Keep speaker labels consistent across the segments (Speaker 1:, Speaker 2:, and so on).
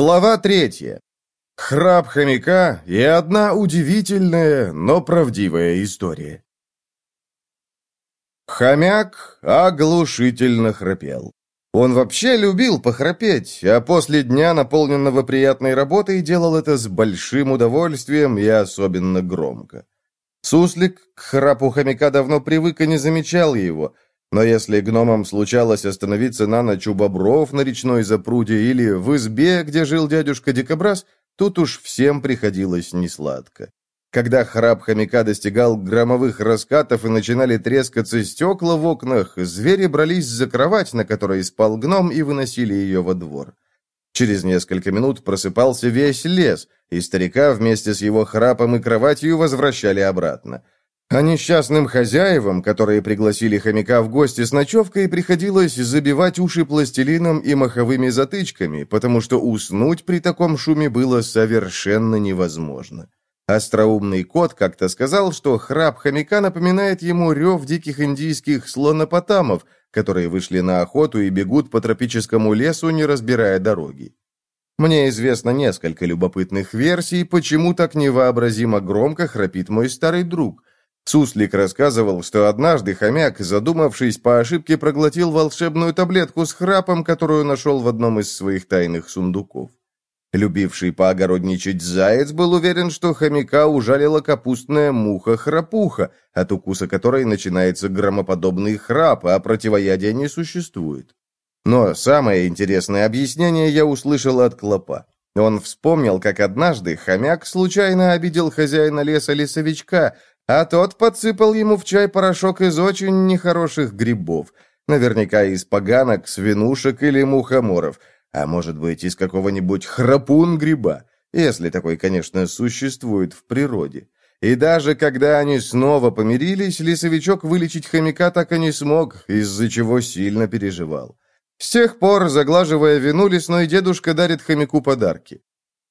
Speaker 1: Глава третья. Храп хомяка и одна удивительная, но правдивая история. Хомяк оглушительно храпел. Он вообще любил похрапеть, а после дня, наполненного приятной работой, делал это с большим удовольствием и особенно громко. Суслик к храпу хомяка давно привык и не замечал его, но если гномам случалось остановиться на ночь у бобров на речной запруде или в избе, где жил дядюшка Дикобраз, тут уж всем приходилось несладко. Когда храп хомяка достигал громовых раскатов и начинали трескаться стекла в окнах, звери брались за кровать, на которой спал гном, и выносили ее во двор. Через несколько минут просыпался весь лес, и старика вместе с его храпом и кроватью возвращали обратно. А несчастным хозяевам, которые пригласили хомяка в гости с ночевкой, приходилось забивать уши пластилином и маховыми затычками, потому что уснуть при таком шуме было совершенно невозможно. Остроумный кот как-то сказал, что храп хомяка напоминает ему рев диких индийских слонопотамов, которые вышли на охоту и бегут по тропическому лесу, не разбирая дороги. Мне известно несколько любопытных версий, почему так невообразимо громко храпит мой старый друг. Суслик рассказывал, что однажды хомяк, задумавшись по ошибке, проглотил волшебную таблетку с храпом, которую нашел в одном из своих тайных сундуков. Любивший поогородничать заяц был уверен, что хомяка ужалила капустная муха-храпуха, от укуса которой начинается громоподобный храп, а противоядия не существует. Но самое интересное объяснение я услышал от клопа. Он вспомнил, как однажды хомяк случайно обидел хозяина леса лесовичка, а тот подсыпал ему в чай порошок из очень нехороших грибов, наверняка из поганок, свинушек или мухоморов – а может быть, из какого-нибудь храпун-гриба, если такой, конечно, существует в природе. И даже когда они снова помирились, лесовичок вылечить хомяка так и не смог, из-за чего сильно переживал. С тех пор, заглаживая вину, лесной дедушка дарит хомяку подарки.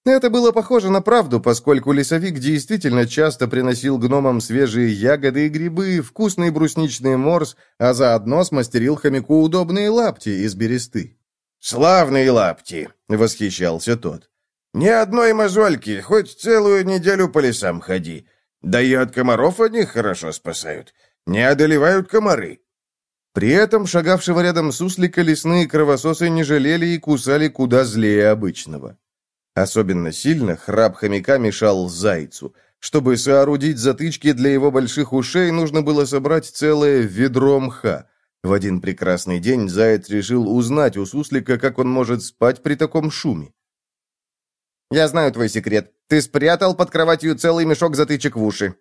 Speaker 1: Это было похоже на правду, поскольку лесовик действительно часто приносил гномам свежие ягоды и грибы, вкусный брусничный морс, а заодно смастерил хомяку удобные лапти из бересты.
Speaker 2: «Славные лапти!» — восхищался тот. «Ни одной мозольки, хоть целую неделю по лесам ходи. Да и от комаров они хорошо спасают. Не одолевают комары».
Speaker 1: При этом шагавшего рядом суслика лесные кровососы не жалели и кусали куда злее обычного. Особенно сильно храп хомяка мешал зайцу. Чтобы соорудить затычки для его больших ушей, нужно было собрать целое ведро мха. В один прекрасный день заяц решил узнать у суслика, как он может спать при таком шуме.
Speaker 3: «Я знаю твой секрет. Ты спрятал под кроватью целый мешок затычек в уши».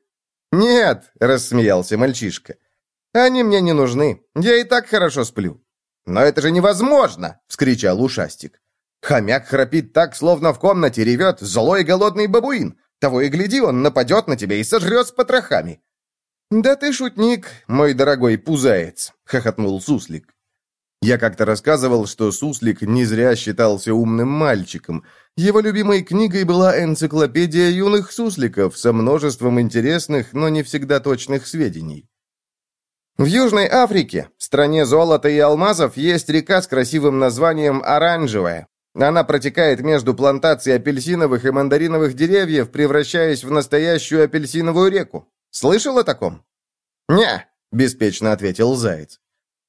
Speaker 1: «Нет», — рассмеялся мальчишка. «Они мне не нужны. Я и так хорошо сплю».
Speaker 3: «Но это же невозможно!» — вскричал ушастик. «Хомяк храпит так, словно в комнате ревет злой голодный бабуин. Того и гляди, он нападет на тебя и сожрет с потрохами.
Speaker 1: «Да ты шутник, мой дорогой пузаец», — хохотнул Суслик. Я как-то рассказывал, что Суслик не зря считался умным мальчиком. Его любимой книгой была энциклопедия юных сусликов со множеством интересных, но не всегда точных сведений. В Южной Африке, стране золота и алмазов, есть река с красивым названием Оранжевая. Она протекает между плантацией апельсиновых и мандариновых деревьев, превращаясь в настоящую апельсиновую реку. Слышал о таком?»
Speaker 3: «Не», — беспечно ответил Заяц.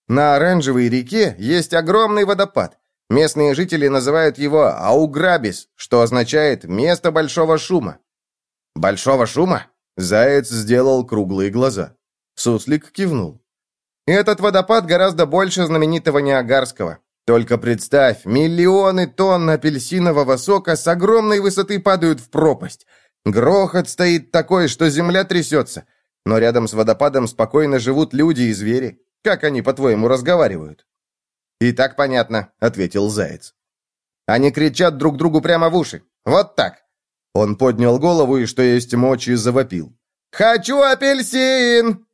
Speaker 1: «На Оранжевой реке есть огромный водопад. Местные жители называют его Ауграбис, что означает «место большого шума».
Speaker 3: «Большого шума?»
Speaker 1: Заяц сделал круглые глаза. Суслик кивнул. «Этот водопад гораздо больше знаменитого Ниагарского. Только представь, миллионы тонн апельсинового сока с огромной высоты падают в пропасть. Грохот стоит такой, что земля трясется. Но рядом с водопадом спокойно живут люди и звери. Как они, по-твоему, разговаривают?»
Speaker 3: «И так понятно», — ответил Заяц. «Они кричат друг другу прямо в уши. Вот так».
Speaker 1: Он поднял голову и, что есть мочи, завопил.
Speaker 3: «Хочу апельсин!»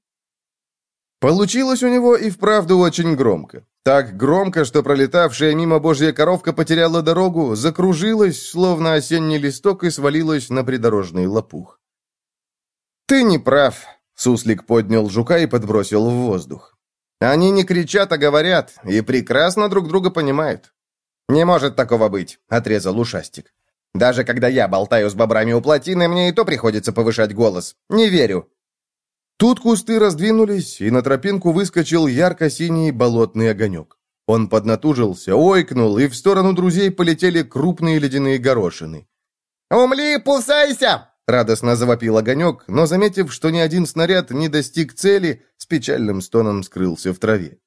Speaker 1: Получилось у него и вправду очень громко. Так громко, что пролетавшая мимо божья коровка потеряла дорогу, закружилась, словно осенний листок, и свалилась на придорожный лопух. «Ты не прав», — суслик поднял жука и подбросил в воздух. «Они не кричат, а говорят, и прекрасно друг друга понимают».
Speaker 3: «Не может такого быть», — отрезал ушастик. «Даже когда я болтаю с бобрами у плотины, мне и то приходится повышать голос. Не верю».
Speaker 1: Тут кусты раздвинулись, и на тропинку выскочил ярко-синий болотный огонек. Он поднатужился, ойкнул, и в сторону друзей полетели крупные ледяные горошины.
Speaker 3: «Умли, пусайся!» — радостно завопил огонек, но, заметив, что ни один снаряд не достиг цели, с печальным стоном скрылся в траве.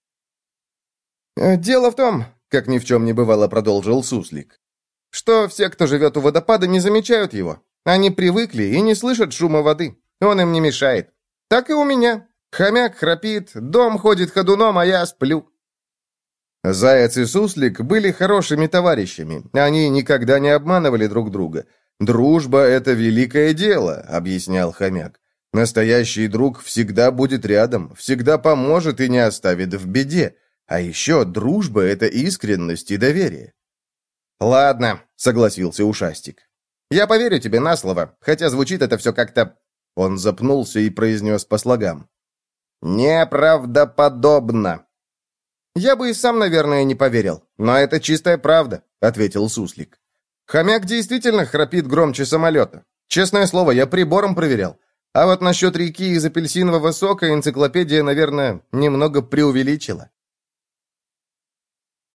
Speaker 3: «Э, «Дело в том, — как ни в чем не бывало, продолжил Суслик, — что все, кто живет у водопада, не замечают его. Они привыкли и не слышат шума воды. Он им не мешает. Так и у меня. Хомяк храпит, дом ходит ходуном, а я сплю». Заяц и Суслик были хорошими товарищами. Они никогда не обманывали друг друга. «Дружба — это великое дело», — объяснял хомяк. «Настоящий друг всегда будет рядом, всегда поможет и не оставит в беде. А еще дружба — это искренность и доверие». «Ладно», — согласился Ушастик. «Я поверю тебе на слово, хотя звучит это все как-то...» Он запнулся и произнес по слогам. «Неправдоподобно». «Я бы и сам, наверное, не поверил, но это чистая правда», — ответил Суслик. «Хомяк действительно храпит громче самолета. Честное слово, я прибором проверял. А вот насчет реки из апельсинового сока энциклопедия, наверное, немного преувеличила».